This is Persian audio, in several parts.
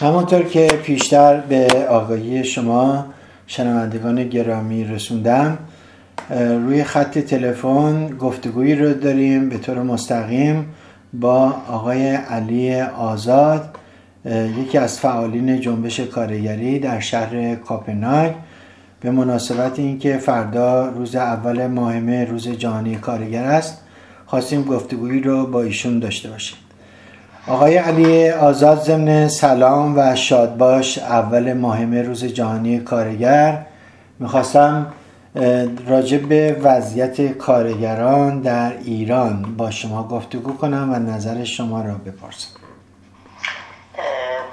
همونطور که پیشتر به آگاهی شما شنوندگان گرامی رسوندم روی خط تلفن گفتگویی رو داریم به طور مستقیم با آقای علی آزاد یکی از فعالین جنبش کارگری در شهر کاپنهاگ به مناسبت اینکه فردا روز اول ماه روز جهانی کارگر است خواستیم گفتگویی رو با ایشون داشته باشیم. آقای علی آزاد ضمن سلام و شادباش اول ماه روز جهانی کارگر. می‌خواستم راجع به وضعیت کارگران در ایران با شما گفتگو کنم و نظر شما را بپرسم.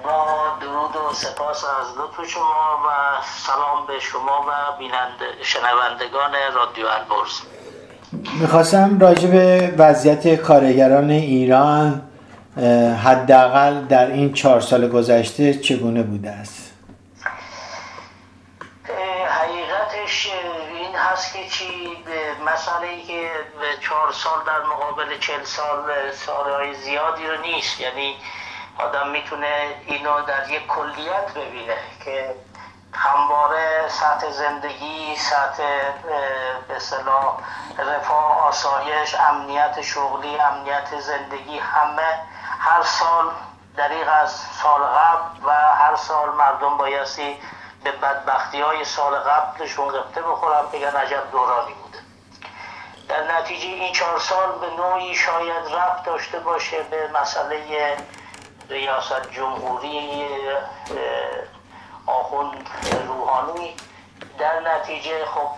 با درود و سپاس از لطف شما و سلام به شما و بیننده شنوندگان رادیو البرز. می‌خواستم راجع به وضعیت کارگران ایران حداقل در این چهار سال گذشته چگونه بوده است؟ حقیقتش این هست که چی مسئله ای که چهار سال در مقابل چل سال سالهای زیادی رو نیست. یعنی آدم می‌تونه اینو در یک کلیت ببینه که همواره سطح زندگی سطح به رفاه آسایش امنیت شغلی امنیت زندگی همه هر سال دریغ از سال قبل و هر سال مردم بایستی به بدبختی های سال قبلشون قبطه بخورن بگن عجب دورانی بوده. در نتیجه این چهار سال به نوعی شاید رفت داشته باشه به مسئله ریاست جمهوری آخوند روحانی. در نتیجه خب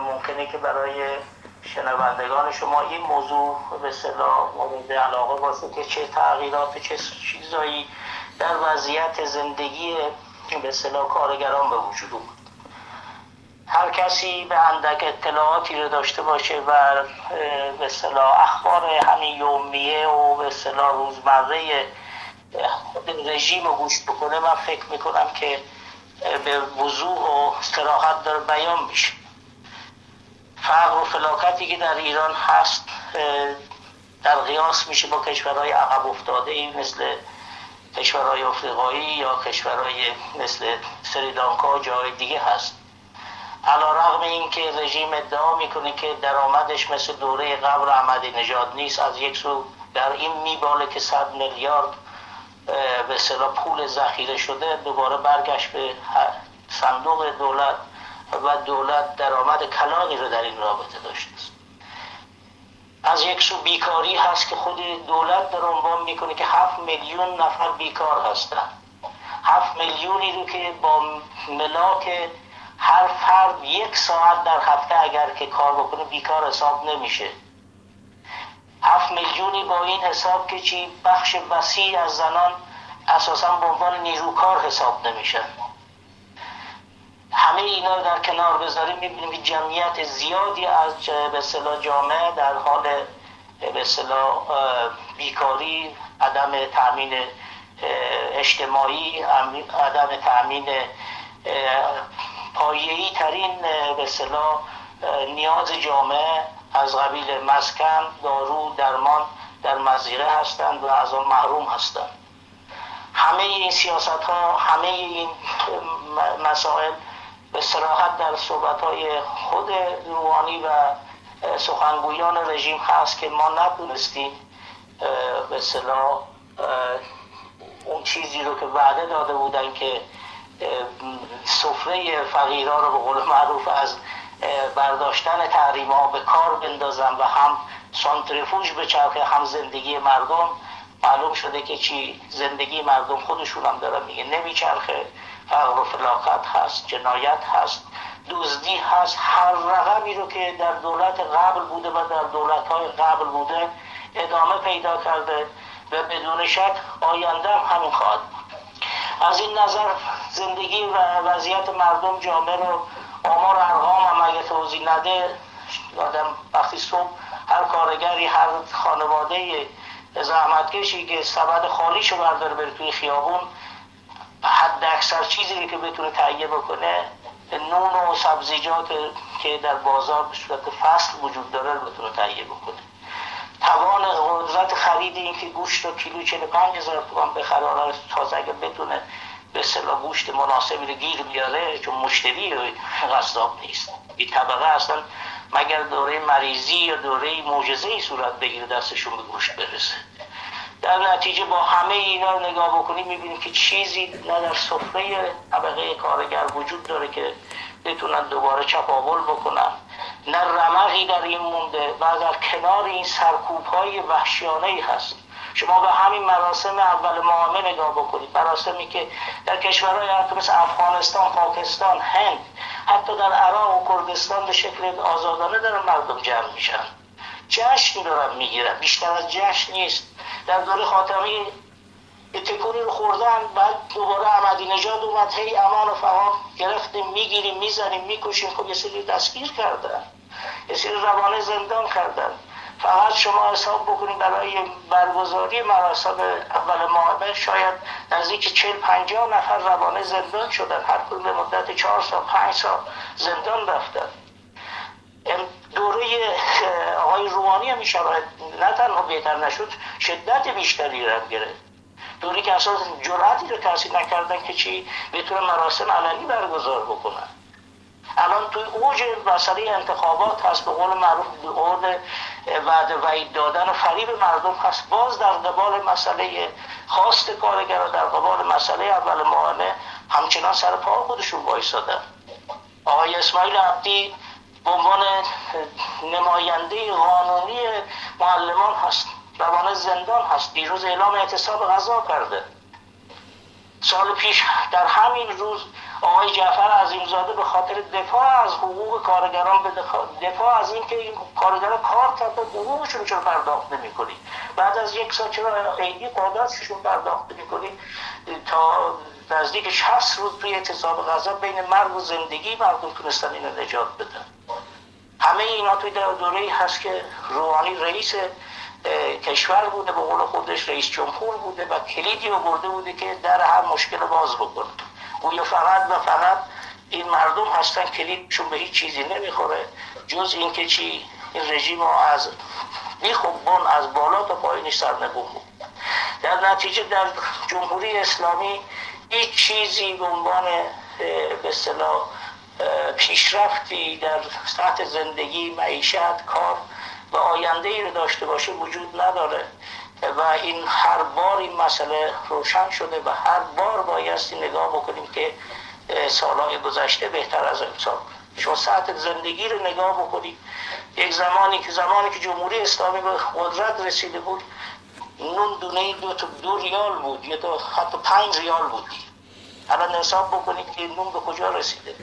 ممکنه که برای شنوندگان شما این موضوع به صلاح مورد علاقه باشه که چه تغییرات چه چیزایی در وضعیت زندگی به صلاح کارگران به وجود اومد. هر کسی به اندک اطلاعاتی رو داشته باشه و به صلاح اخبار همین یومیه و به صلاح روزمره رژیم رو گوش بکنه من فکر می‌کنم که به وضوح و استراحت داره بیان میشه. فقر و فلاکتی که در ایران هست در قیاس میشه با کشورهای عقب افتاده ای مثل کشورهای افریقایی یا کشورهای مثل سریلانکا جای دیگه هست. علا رغم این که رژیم ادعا می‌کنه که درآمدش مثل دوره قبل احمدی نژاد نیست از یک سو در این میباله که صد میلیارد به صلاح پول ذخیره شده دوباره برگشت به صندوق دولت. و دولت درآمد کلانی رو در این رابطه داشته. است از یک سو بیکاری هست که خود دولت در عنوان می‌کنه که هفت میلیون نفر بیکار هستن هفت میلیونی رو که با ملاک هر فرد یک ساعت در هفته اگر که کار بکنه بیکار حساب نمیشه. هفت میلیونی با این حساب که چی؟ بخش وسیع از زنان اساسا به عنوان نیروکار حساب نمیشن. همه اینا در کنار بذاریم می‌بینیم که جمعیت زیادی از به جامعه در حال به بیکاری عدم تامین اجتماعی عدم تامین پایه‌ای ترین به نیاز جامعه از قبیل مسکن دارو درمان در مزیره هستند و از آن محروم هستند. همه این سیاست ها همه این مسائل به صراحت در صحبت های خود روحانی و سخنگویان رژیم هست که ما نتونستیم به صلاح اون چیزی رو که وعده داده بودن که سفره فقیران رو به قول معروف از برداشتن تحریم ها به کار بندازن و هم سانتریفوژ به چرخه هم زندگی مردم معلوم شده که چی؟ زندگی مردم خودشون هم دارن میگه نمیچرخه. فقر و فلاکت هست جنایت هست دزدی هست هر رقمی رو که در دولت قبل بوده و در دولت های قبل بوده ادامه پیدا کرده و بدون شک آینده هم همین خواهد از این نظر زندگی و وضعیت مردم جامعه رو آمار ارقام هم اگه توضیح نده آدم وقتی صبح هر کارگری هر خانواده زحمتکشی که سبد خالیشو برداره بره توی خیابون حد اکثر چیزی که بتونه تهیه بکنه؟ نون و سبزیجات که در بازار به صورت فصل وجود داره رو بتونه تهیه بکنه. توان قدرت خرید این که گوشت و کیلو 45 هزار تومان بخره حالا تازه اگر بدونه به اصطلاح گوشت مناسبی رو گیر بیاره چون مشتری قصاب نیست. این طبقه اصلا مگر دوره مریضی یا دوره معجزه ای صورت بگیره دستشون به گوشت برسه. در نتیجه با همه اینا رو نگاه بکنید می‌بینید که چیزی نه در سفره طبقه کارگر وجود داره که بتونن دوباره چپاول بکنن. نه رمقی در این مونده و در کنار این سرکوب های وحشیانه ای هست. شما به همین مراسم اول معامله نگاه بکنید. مراسمی که در کشورهای حتی مثل افغانستان پاکستان هند حتی در عراق و کردستان به شکل آزادانه دارن مردم جمع میشن. جشن دارن می‌گیرن. بیشتر از جشن نیست. در دوره خاتمی تکونی رو خوردن بعد دوباره احمدی نژاد اومد هی امان و فهام گرفتیم می‌گیریم می‌زنیم می‌کشیم. خب یه سری دستگیر کردن. یه سری روانه زندان کردن. فقط شما حساب بکنید برای برگزاری مراسم اول ماه شاید نزدیک چل پنجاه نفر روانه زندان شدن. هر کدوم به مدت چهار سال پنج سال زندان رفتن. دوره آقای روحانی هم می‌شود نه تنها بهتر نشد شدت بیشتری رو گرفت. دوری که اصلا جرأتی رو کسی نکردن که چی؟ بتونه مراسم علنی برگزار بکنن. الان توی اوج مسئله انتخابات هست به قول معروف قول وعده وعید دادن و فریب مردم هست. باز در قبال مسئله خواست کارگر در قبال مسئله اول معانه همچنان سر پا خودشون بایستادن آقای اسماعیل عبدی به عنوان نماینده قانونی معلمان هست روان زندان هست. دیروز اعلام اعتصاب غذا کرده. سال پیش در همین روز آقای جعفر عظیمزاده به خاطر دفاع از حقوق کارگران به دفاع از اینکه این کارگران کار کرده حقوقشون چرا پرداخت نمی‌کنی؟ بعد از یک سال چرا عیدی قادرشون پرداخت نمی‌کنی؟ تا نزدیک 60 روز توی اعتصاب غذا بین مرگ و زندگی مردم تونستن اینو نجات بدن. همه اینا توی در دوره هست که روحانی رئیس کشور بوده به قول خودش رئیس جمهور بوده و کلیدی رو برده بوده که در هر مشکل باز بکنه. گویا فقط و فقط این مردم هستن کلیدشون به هیچ چیزی نمی‌خوره. جز اینکه چی؟ این رژیم از بیخوبان از بالا تا پایینش سرنگون بود در نتیجه در جمهوری اسلامی هیچ چیزی به عنوان به اصطلاح پیشرفتی در سطح زندگی معیشت کار و آینده ای رو داشته باشه وجود نداره. و این هر بار این مسئله روشن شده و هر بار بایستی نگاه بکنیم که سالهای گذشته بهتر از امسال. شما سطح زندگی رو نگاه بکنید یک زمانی که زمانی که جمهوری اسلامی به قدرت رسیده بود نون دونه دو, دو ریال بود یا دو حتی پنج ریال بود. الان حساب بکنید که نون به کجا رسیده.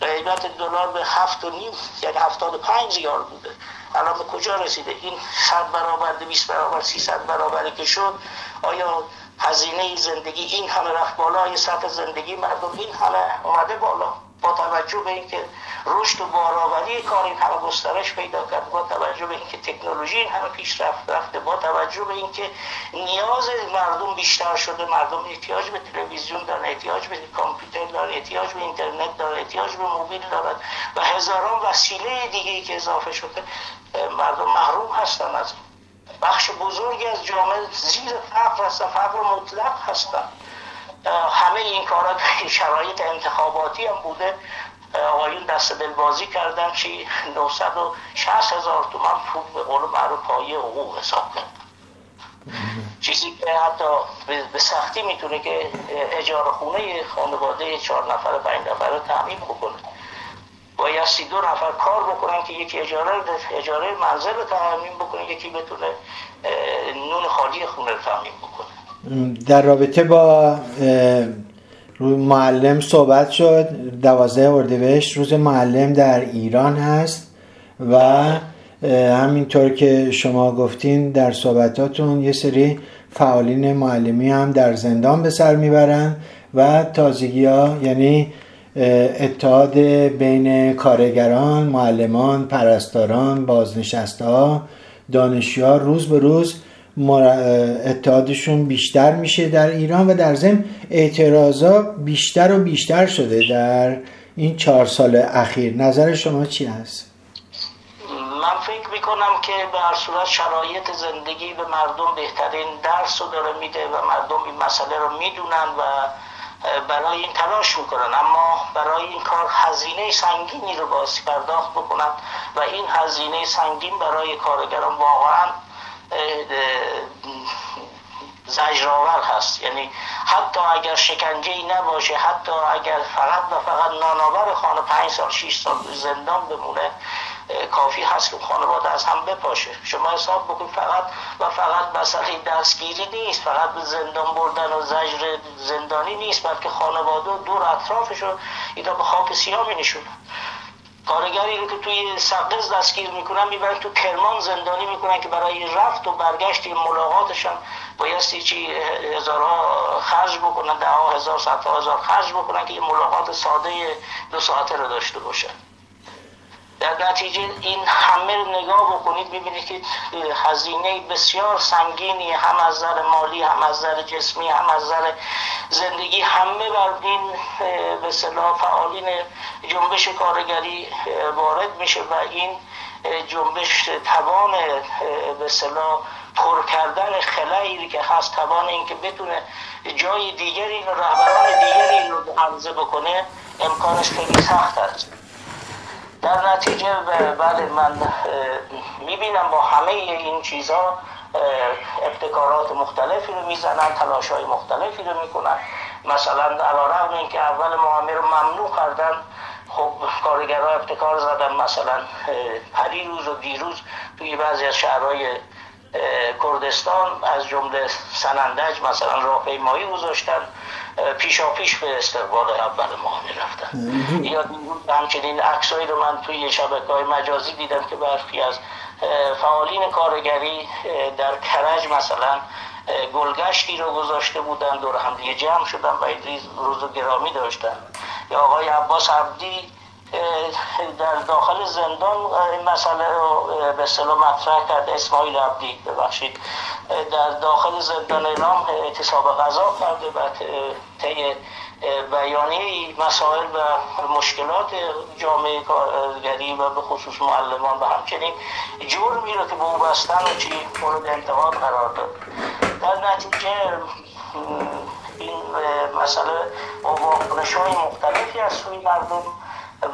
قیمت دلار به هفت و نیم یعنی هفتاد و پنج ریال بوده. الان به کجا رسیده؟ این صد برابر دویست برابر ست برابری که شد آیا هزینه زندگی این همه رفت بالا یا سطح زندگی مردم این همه آمده بالا؟ با توجه به اینکه رشد و بارآوری کار این همه گسترش پیدا کرد با توجه به اینکه تکنولوژی این همه پیشرفت رفته با توجه به اینکه نیاز مردم بیشتر شده مردم احتیاج به تلویزیون دارن احتیاج به کامپیوتر دارن احتیاج به اینترنت دارن احتیاج به موبیل دارن و هزاران وسیله دیگه که اضافه شده مردم محروم هستن از بخش بزرگی از جامعه زیر فقر هستن فقر مطلق هستن. همه این کارات شرایط انتخاباتی هم بوده. آقایون دست دلبازی کردن چی 960 هزار تومن پول به قول معروف پایه حقوق حساب کرد چیزی که حتی به سختی می‌تونه که اجاره خونه خانواده چهار نفر پنج نفر رو تعمین بکنه. بایستی دو نفر کار بکنن که یکی اجاره اجاره منزل رو تعمین بکنه یکی بتونه نون خالی خونه رو تعمین بکنه. در رابطه با معلم صحبت شد. دوازده اردیبهشت روز معلم در ایران هست و همینطور که شما گفتین در صحبتاتون یه سری فعالین معلمی هم در زندان به سر می‌برن و تازگی ها یعنی اتحاد بین کارگران، معلمان، پرستاران، بازنشسته ها، روز به روز اتحادشون بیشتر میشه در ایران و در ضمن اعتراضا بیشتر و بیشتر شده در این چهار سال اخیر نظر شما چی هست؟ من فکر می‌کنم که به هر صورت شرایط زندگی به مردم بهترین درس رو داره میده و مردم این مسئله رو می‌دونن و برای این تلاش می‌کنن اما برای این کار هزینه سنگینی رو باسی پرداخت بکنن و این هزینه سنگین برای کارگران واقعا زجرآور هست. یعنی حتی اگر شکنجه ای نباشه حتی اگر فقط و فقط نانآور خانه پنج سال شیش سال زندان بمونه کافی هست که خانواده از هم بپاشه. شما حساب بکنید فقط و فقط مسئله دستگیری نیست فقط به زندان بردن و زجر زندانی نیست بلکه خانواده و دور اطرافش رو اینا به خاک سیاه می کارگری رو که توی سقز دستگیر می‌کنن می‌برن تو کرمان زندانی می‌کنن که برای رفت و برگشت ملاقاتشان بایستی چی هزارها خرج بکنن ده هزار صدها هزار خرج بکنن که یه ملاقات ساده دو ساعته رو داشته باشن در نتیجه این همه نگاه بکنید ببینید که هزینه بسیار سنگینی هم از نظر مالی هم از نظر جسمی هم از نظر زندگی همه بر این به صلاح فعالین جنبش کارگری وارد میشه و این جنبش توان به صلاح پر کردن خلایی که هست توان اینکه بتونه جای دیگری رو رهبران دیگری رو عرضه بکنه امکانش خیلی سخت است. در نتیجه بله من می‌بینم با همه این چیزها ابتکارات مختلفی رو می‌زنن تلاش های مختلفی رو می‌کنن. مثلا علا رقم این که اول معامله رو ممنوع کردن خب کارگرها ابتکار زدن مثلا پری روز و دیروز توی بعضی از شهرهای کردستان از جمله سنندج مثلا راهپیمایی گذاشتن پیشا پیش به استقبال اول ماه رفتن یا همچنین عکسایی رو من توی شبکه های مجازی دیدم که برخی از فعالین کارگری در کرج مثلا گلگشتی رو گذاشته بودن دور هم دیگه جمع شدن و این روز گرامی داشتن. یا آقای عباس عبدی در داخل زندان این مسئله رو به اصطلاح مطرح کرد اسماعیل عبدی ببخشید. در داخل زندان اعلام اعتصاب غذا کرده و طی بیانیه مسائل و مشکلات جامعه کارگری و به خصوص معلمان و همچنین جرمی رو که به او بستن و چی مورد انتقاد قرار داد. در نتیجه این مسئله واکنش های مختلفی از سوی مردم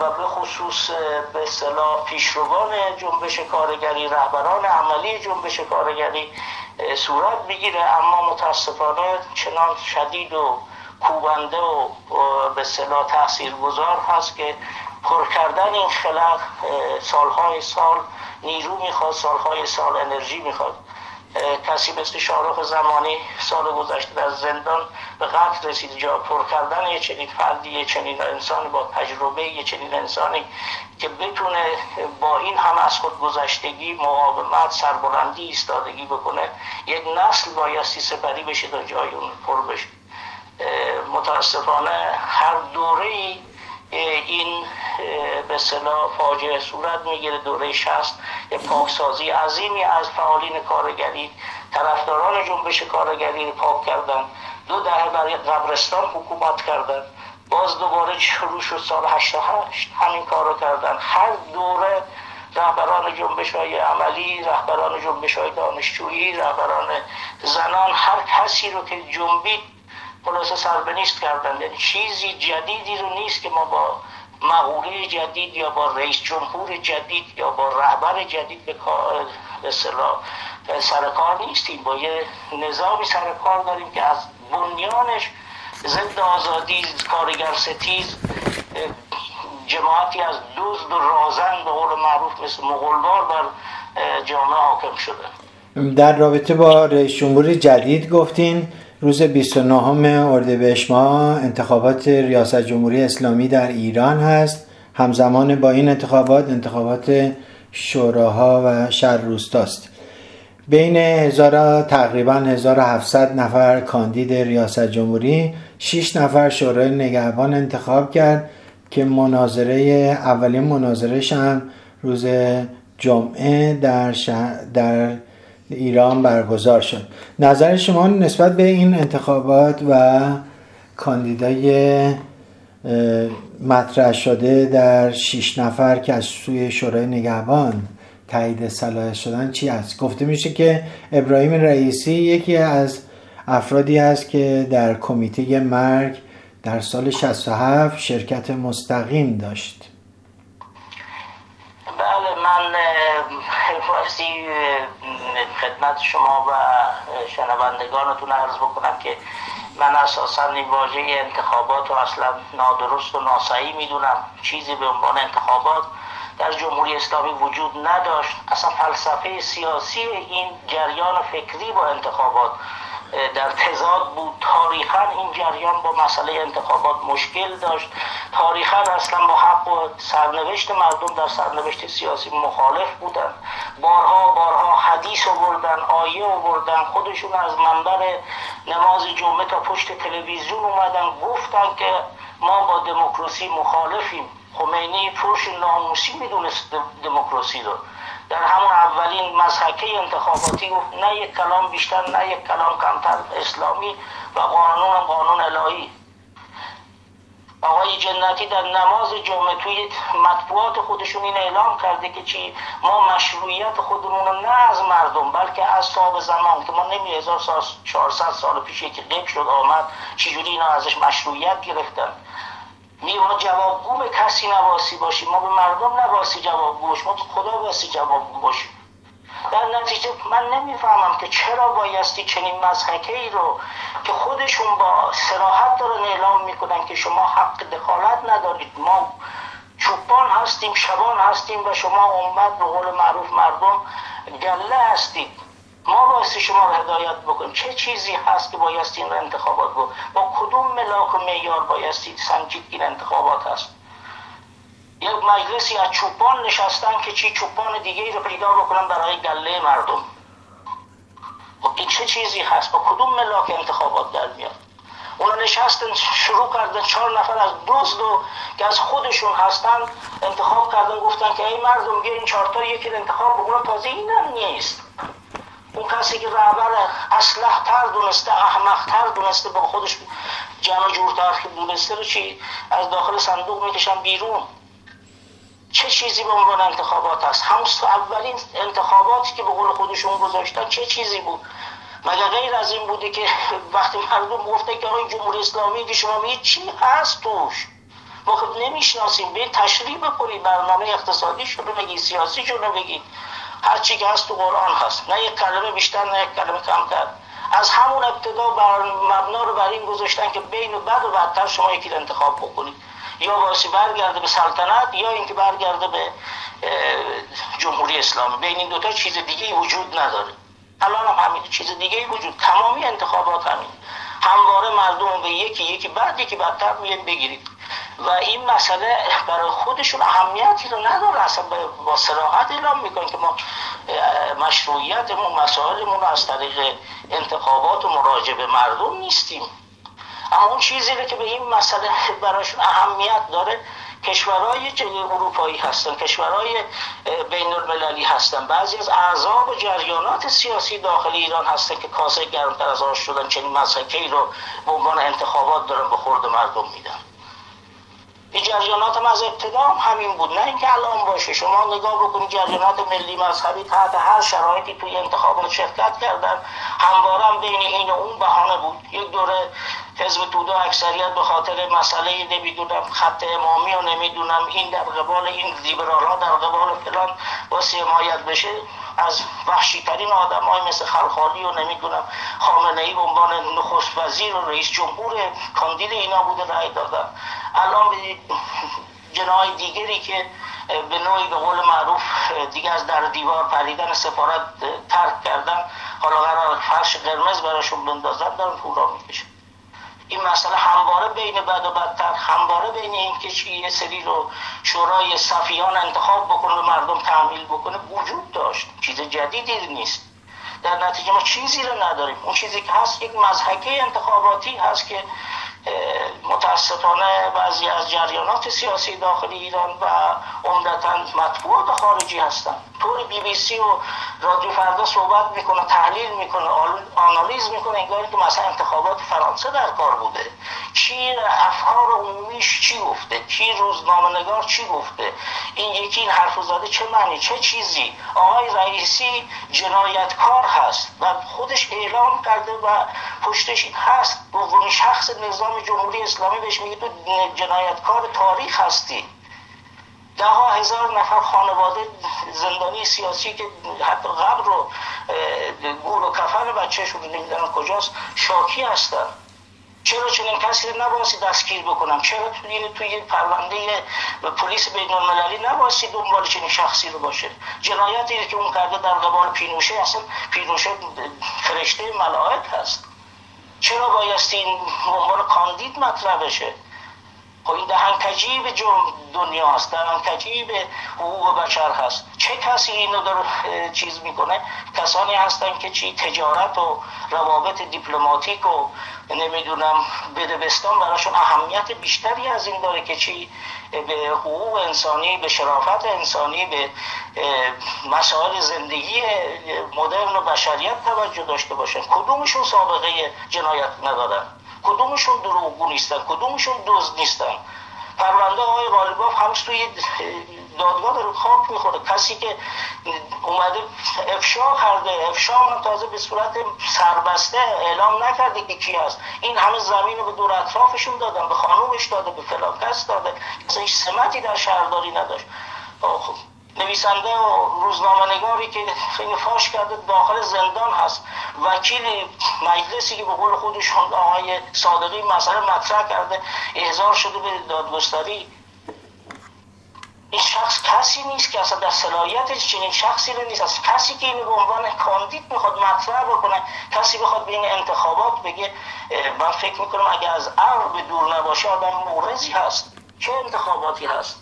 و به خصوص به اصطلاح پیشروان جنبش کارگری رهبران عملی جنبش کارگری صورت بگیره اما متاسفانه چنان شدید و کوبنده و به اصطلاح تاثیرگذار هست که پر کردن این خلق سالهای سال نیرو می‌خواد سالهای سال انرژی می‌خواد. کسی مثل شارخ زمانی سال گذشته در زندان به قتل رسید جا پر کردن یه چنین فردی یه چنین انسانی با تجربه یه چنین انسانی که بتونه با این هم از خود گذشتگی مقاومت سربلندی ایستادگی بکنه یک نسل بایستی سپری بشه تا جای اون پر بشه. متاسفانه هر دوره این به صلاح فاجعه صورت می‌گیره دوره شست پاکسازی عظیمی از فعالین کارگری طرفداران جنبش کارگری پاک کردن. دو دهه برای قبرستان حکومت کردن. باز دوباره شروع شد سال 88 همین کار رو کردن. هر دوره رهبران جنبش های عملی رهبران جنبش های دانشجویی رهبران زنان هر کسی رو که جنبید خلاصه سربنیست کردن. یعنی چیزی جدیدی رو نیست که ما با مقوله جدید یا با رئیس جمهور جدید یا با رهبر جدید به سرکار نیستیم. با یه نظامی سرکار داریم که از بنیانش ضد آزادی کارگر ستیز جماعتی از دزد و رازن به قول معروف مثل مغلوار بر جامعه حاکم شده. در رابطه با رئیس جمهور جدید گفتین روز 29 اردیبهشت ماه انتخابات ریاست جمهوری اسلامی در ایران هست. همزمان با این انتخابات انتخابات شوراها و شهر روستاست بین هزار تقریبا 1700 نفر کاندید ریاست جمهوری 6 نفر شورای نگهبان انتخاب کرد که مناظره اولین مناظرش هم روز جمعه در, در ایران برگزار شد. نظر شما نسبت به این انتخابات و کاندیدای مطرح شده در شیش نفر که از سوی شورای نگهبان تایید صلاح شدن چی است؟ گفته میشه که ابراهیم رئیسی یکی از افرادی است که در کمیته مرگ در سال 67 شرکت مستقیم داشت. بله من بایستی خدمت شما و شنوندگانتون عرض بکنم که من اساسا این واژه انتخابات رو اصلا نادرست و ناسعی می‌دونم. چیزی به عنوان انتخابات در جمهوری اسلامی وجود نداشت. اصلا فلسفه سیاسی این جریان فکری با انتخابات در تضاد بود. تاریخا این جریان با مسئله انتخابات مشکل داشت. تاریخا اصلا با حق و سرنوشت مردم در سرنوشت سیاسی مخالف بودن بارها بارها حدیث آوردن آیه آوردن خودشون از منبر نماز جمعه تا پشت تلویزیون اومدن گفتن که ما با دموکراسی مخالفیم. خمینی پرش ناموسی می‌دونست دموکراسی رو. در همون اولین مزحکه انتخاباتی گفت نه یک کلام بیشتر نه یک کلام کمتر اسلامی و قانون قانون الهی. آقای جنتی در نماز جمعه توی مطبوعات خودشون این اعلام کرده که چی؟ ما مشروعیت خودمون رو نه از مردم بلکه از صاحب زمان که ما نمی 1400 سال پیش که قب شد آمد چجوری اینا ازش مشروعیت گرفتن؟ می ما جوابگو به کسی نواسی باشیم. ما به مردم نواسی جوابگو باشیم. ما خدا واسی جوابگو باشیم. در نتیجه من نمی‌فهمم که چرا بایستی چنین مزحکه ای رو که خودشون با سراحت دارن اعلام می‌کنن که شما حق دخالت ندارید. ما چوبان هستیم شبان هستیم و شما امت به قول معروف مردم گله هستید. ما بایستی شما رو هدایت بکنیم. چه چیزی هست که بایستی این انتخابات بود با کدوم ملاک و معیار بایستی سنجید این انتخابات هست؟ یک مجلسی از چوپان نشستن که چی چوپان دیگه رو پیدا بکنن برای گله مردم. خب این چه چیزی هست؟ با کدوم ملاک انتخابات در میاد؟ اونا نشستن شروع کردن چهار نفر از دوست و که از خودشون هستن انتخاب کردن گفتن که ای مردم بیا این چهارتا یکی انتخاب بکنن تازه اینم نیست. اون کسی که رهبر اصلح تر دونسته احمق تر دونسته با خودش جمع جورتر دونسته رو چی؟ از داخل صندوق می‌کشن بیرون. چه چیزی به عنوان انتخابات هست همون اولین انتخاباتی که به قول خودشون گذاشتن چه چیزی بود؟ مگه غیر از این بوده که وقتی مردم گفته که آقای جمهوری اسلامی که شما میگید چی هست توش؟ ما خب نمی‌شناسیم. به تشریح بکنید برنامه اقتصادی شده بگید سیاسی شده بگید. هر چی که هست تو قرآن هست. نه یک کلمه بیشتر نه یک کلمه کمتر. از همون ابتدا بر مبنا رو بر این گذاشتن که بین بد و بدتر شما یکی انتخاب بکنید. یا باسی برگرده به سلطنت یا اینکه برگرده به جمهوری اسلامی. بین این دوتا چیز دیگه وجود نداره. الان هم همین چیز دیگه وجود. تمامی انتخابات همین. همواره مردم به یکی یکی بعد یکی بدتر میاد بگیرید و این مسئله برای خودشون اهمیتی رو نداره. اصلا با سراحت اعلام می‌کنن که ما مشروعیتمون مسائلمون از طریق انتخابات و مراجع به مردم نیستیم. اما اون چیزی که به این مسئله براشون اهمیت داره کشورهای اروپایی هستن کشورهای بین المللی هستن. بعضی از اعضاب و جریانات سیاسی داخل ایران هستن که کاسه گرمتر از آش شدن چنین مسئله رو به عنوان انتخابات دارن به خورد مردم میدن. این جریانات هم از ابتدا هم همین بود. نه اینکه الان باشه. شما نگاه بکنید جریانات ملی مذهبی تحت هر شرایطی توی انتخابات شرکت کردن. همواره هم بین این و اون بهانه بود. یک دوره حزب توده اکثریت به خاطر مسئله نمی‌دونم خط امامی و نمی‌دونم این در قبال این لیبرال ها در قبال فلان واسه حمایت بشه از وحشی ترین آدم های مثل خلخالی و نمی‌دونم خامنه ای به عنوان نخست وزیر و رئیس جمهور کاندید اینا بوده رأی دادن. الان جنای دیگری که به نوعی به قول معروف دیگه از در دیوار پریدن سفارت ترک کردن حالا قرار فرش قرمز براشون بندازن دارن پول را می‌کشن. این مسئله همواره بین بد و بدتر همواره بین این که یه سری رو شورای صفیان انتخاب بکنه و مردم تحمیل بکنه وجود داشت. چیز جدیدی نیست. در نتیجه ما چیزی رو نداریم. اون چیزی که هست یک مزحکه انتخاباتی هست که متاسفانه بعضی از جریانات سیاسی داخل ایران و عمدتا مطبوعات خارجی هستن طور بی بی سی و رادیو فردا صحبت می‌کنه تحلیل می‌کنه آنالیز می‌کنه انگاری که مثلا انتخابات فرانسه در کار بوده. چی افکار عمومیش چی گفته؟ کی روزنامه نگار چی گفته؟ این یکی این حرف زده چه معنی چه چیزی؟ آقای رئیسی جنایتکار هست و خودش اعلام کرده و پشتش هست. دومین شخص نظام جمهوری اسلامی بهش میگه تو جنایتکار تاریخ هستی. ده ها هزار نفر خانواده زندانی سیاسی که حتی قبل رو گور و کفن بچهشون رو نمی‌دونم کجاست شاکی هستن. چرا چنین کسی رو نباسی دستگیر بکنم؟ چرا توی توی پرونده پلیس بین المللی نباسی دنبال چنین شخصی رو باشه؟ جنایتی که اون کرده در قبال پینوشه اصلا پینوشه فرشته ملائک هست. چرا بایستی این عنوان کاندید مطرح بشه؟ خب این دهنکجی به دنیا هست دهنکجی به حقوق بشر هست. چه کسی اینو داره چیز می‌کنه؟ کسانی هستن که چی؟ تجارت و روابط دیپلماتیک و نمی‌دونم بدبستان براشون اهمیت بیشتری از این داره که چی؟ به حقوق انسانی به شرافت انسانی به مسائل زندگی مدرن و بشریت توجه داشته باشن. کدومشون سابقه جنایت ندارن کدومشون دروغگو نیستن کدومشون دزد نیستن. پرونده آقای غالباف همش توی دادگاه داره خاک می‌خوره. کسی که اومده افشا کرده افشا هم تازه به صورت سربسته اعلام نکرده که کی هست. این همه زمین رو به دور اطرافشون دادن به خانومش داده به فلان کس داده. اصلا هیچ سمتی در شهرداری نداشت. نویسنده و روزنامه نگاری که خیلی فاش کرده داخل زندان هست. وکیل مجلسی که به قول خودشون آقای صادقی مسئله مطرح کرده احضار شده به دادگستری. این شخص کسی نیست که اصلا در صلاحیتش چنین شخصی رو نیست. از کسی که اینو به عنوان کاندید می‌خواد مطرح بکنه کسی بخواد به این انتخابات بگه من فکر می‌کنم اگه از عقل به دور نباشه آدم مورزی هست. چه انتخاباتی هست؟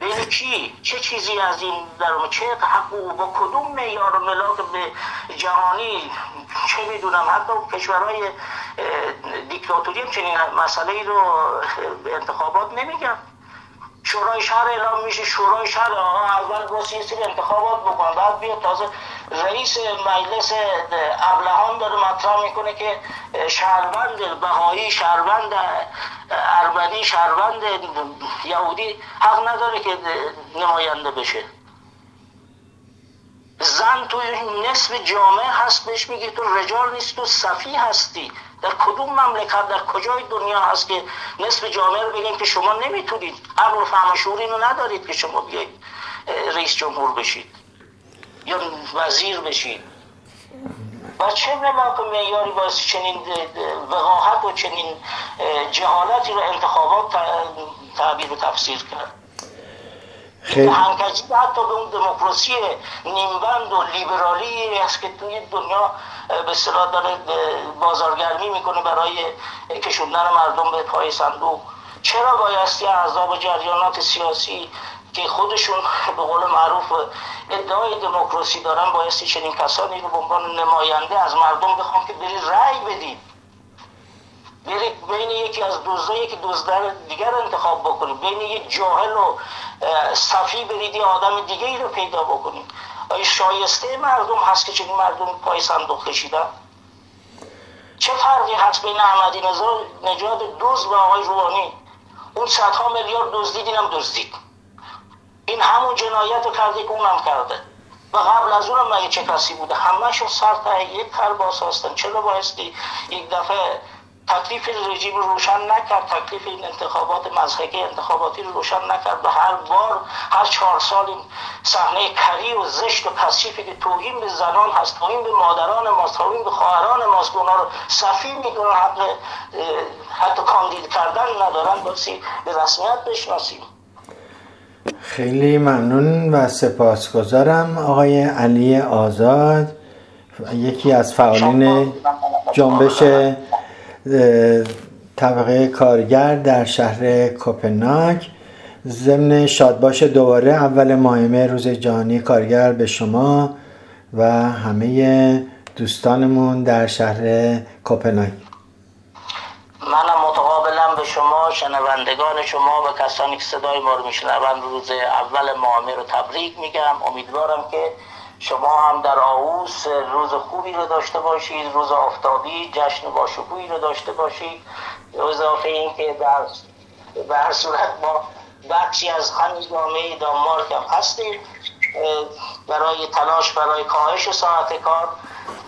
بین کی چه چیزی از این در چه حقوق با کدوم معیار و ملاک به جهانی؟ چه می‌دونم حتی کشورهای دیکتاتوری هم چنین مسئله ای رو به انتخابات نمیگن. شورای شهر اعلام میشه شورای شهر اول باید یه سری انتخابات بکنن بعد بیاد تازه رئیس مجلس ابلهان داره مطرح می‌کنه که شهروند بهایی شهروند اربدی شهروند یهودی حق نداره که نماینده بشه. زن توی نصف جامعه هست بهش میگه تو رجال نیست تو صفی هستی. در کدوم مملکت در کجای دنیا هست که نصف جامعه رو بگن که شما نمی‌تونید؟ عقل و فهم شعور اینو ندارید که شما بیایید رئیس جمهور بشید یا وزیر بشید. و چه ملاک معیاری باعث چنین وقاحت و چنین جهالتی رو انتخابات تعبیر و تفسیر کرد؟ خیلی. هنکجی حتی به اون دموکراسی نیمبند و لیبرالی است که توی دنیا به صلاح داره بازارگرمی می‌کنه برای کشوندن مردم به پای صندوق. چرا بایستی اعضاب جریانات سیاسی که خودشون به قول معروف ادعای دموکراسی دارن بایستی چنین کسانی رو به عنوان نماینده از مردم بخوام که برید رأی بدید؟ برید بین یکی از دوزده یکی دوزده دیگر انتخاب بکنید بین یک جاهل و صفی برید یه آدم دیگه ای رو پیدا بکنید آیا شایسته مردم هست که چنین مردم پای صندوق کشیدن؟ چه فرقی هست بین احمدی نژاد دوز و آقای روانی اون صدها میلیارد دزدید اینم دزدید. این همون جنایت رو کرده که اونم کرده. و قبل از اونم مگه چه کسی بوده؟ همهشون سر تا یک کرباس هستن چرا بایستی یک دفعه تکلیف رژیم رو روشن نکرد تکلیف این انتخابات مزهقی انتخاباتی رو روشن نکرد. و هر بار هر چهار سال این صحنه کری و زشت و کثیفی که توهین به زنان هست توهین به مادران ماست توهین به خواهران ماست که رو صفی می‌کنن حق حتی کاندید کردن ندارن باسی به رسمیت بشناسیم. خیلی ممنون و سپاسگزارم آقای علی آزاد. یکی از فعالین جنبش طبقه کارگر در شهر کوپنهاگ ضمن شادباش دوباره اول ماه روز جهانی کارگر به شما و همه دوستانمون در شهر کوپنهاگ منم متقابلا به شما شنوندگان شما و کسانی که صدای ما رو میشنوند روز اول معامر رو تبریک میگم. امیدوارم که شما هم در آووس روز خوبی رو داشته باشید روز آفتابی جشن باشکوهی رو داشته باشید. اضافه این که در به هر صورت ما بخشی از همین جامعه دانمارک هم هستیم. برای تلاش برای کاهش ساعت کار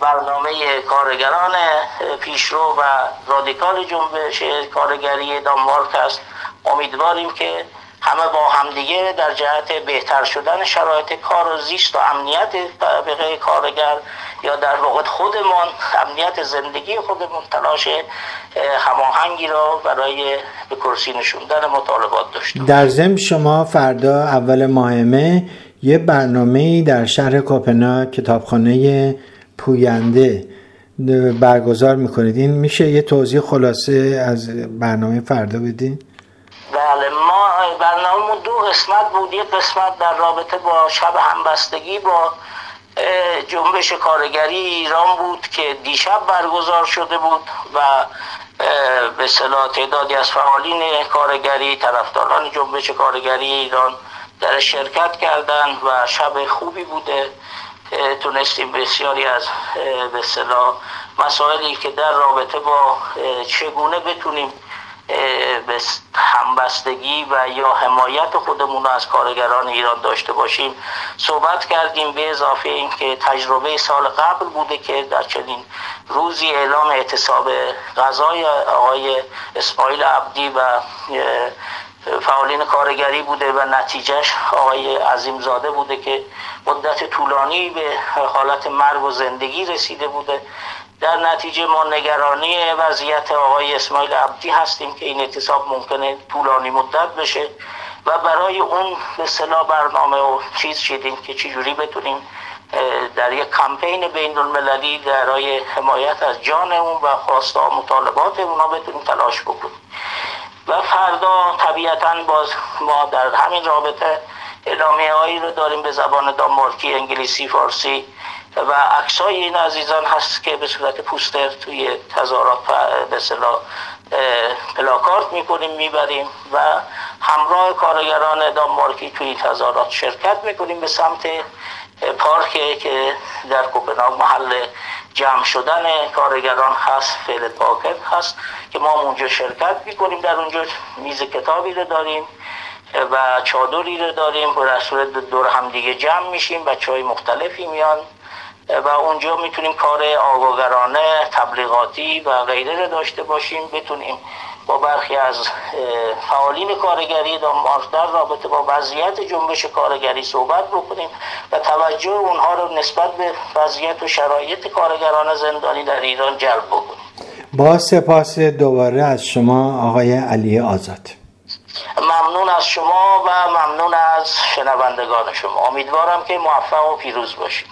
برنامه کارگران پیشرو و رادیکال جنبش کارگری دانمارک است امیدواریم که همه با همدیگه در جهت بهتر شدن شرایط کار و زیست و امنیت طبقه کارگر یا در واقع خودمان امنیت زندگی خودمون تلاش هماهنگی را برای به کرسی نشوندن مطالبات داشتیم در ضمن شما فردا اول ماه یه برنامه در شهر کوپنهاگ کتابخانه پوینده برگزار می‌کنید. این میشه یه توضیح خلاصه از برنامه فردا بدین؟ برنامه دو قسمت بود. یک قسمت در رابطه با شب همبستگی با جنبش کارگری ایران بود که دیشب برگزار شده بود و به صلاح تعدادی از فعالین کارگری طرفداران جنبش کارگری ایران در شرکت کردن و شب خوبی بوده. تونستیم بسیاری از به مسائلی که در رابطه با چگونه بتونیم همبستگی و یا حمایت خودمون از کارگران ایران داشته باشیم. صحبت کردیم به اضافه اینکه تجربه سال قبل بوده که در چنین روزی اعلام اعتصاب غذای آقای اسماعیل عبدی و فعالین کارگری بوده و نتیجهش آقای عظیم زاده بوده که مدت طولانی به حالت مرگ و زندگی رسیده بوده. در نتیجه ما نگرانی وضعیت آقای اسماعیل عبدی هستیم که این اعتصاب ممکنه طولانی مدت بشه و برای اون به صلاح برنامه و چیز شدیم که چجوری بتونیم در یک کمپین بین المللی برای حمایت از جان اون و خواسته مطالبات اونا بتونیم تلاش بکنیم. و فردا طبیعتا باز ما در همین رابطه اعلامیه هایی رو داریم به زبان دانمارکی انگلیسی فارسی و عکسای این عزیزان هست که به صورت پوستر توی تظاهرات به صلاح پلاکارت می‌کنیم می‌بریم و همراه کارگران دانمارکی توی تظاهرات شرکت می‌کنیم به سمت پارک که در کوپنهاگ محل جمع شدن کارگران هست فعل پاکت هست که ما اونجا شرکت می‌کنیم. در اونجا میز کتابی رو داریم و چادری رو داریم. و صورت دور هم دیگه جمع میشیم. بچه های مختلفی میان. و اونجا می‌تونیم کار آگاهگرانه تبلیغاتی و غیره رو داشته باشیم بتونیم با برخی از فعالین کارگری دانمارک در رابطه با وضعیت جنبش کارگری صحبت بکنیم و توجه اونها رو نسبت به وضعیت و شرایط کارگران زندانی در ایران جلب بکنیم. با سپاس دوباره از شما آقای علی آزاد. ممنون از شما و ممنون از شنوندگان شما. امیدوارم که موفق و پیروز باشید.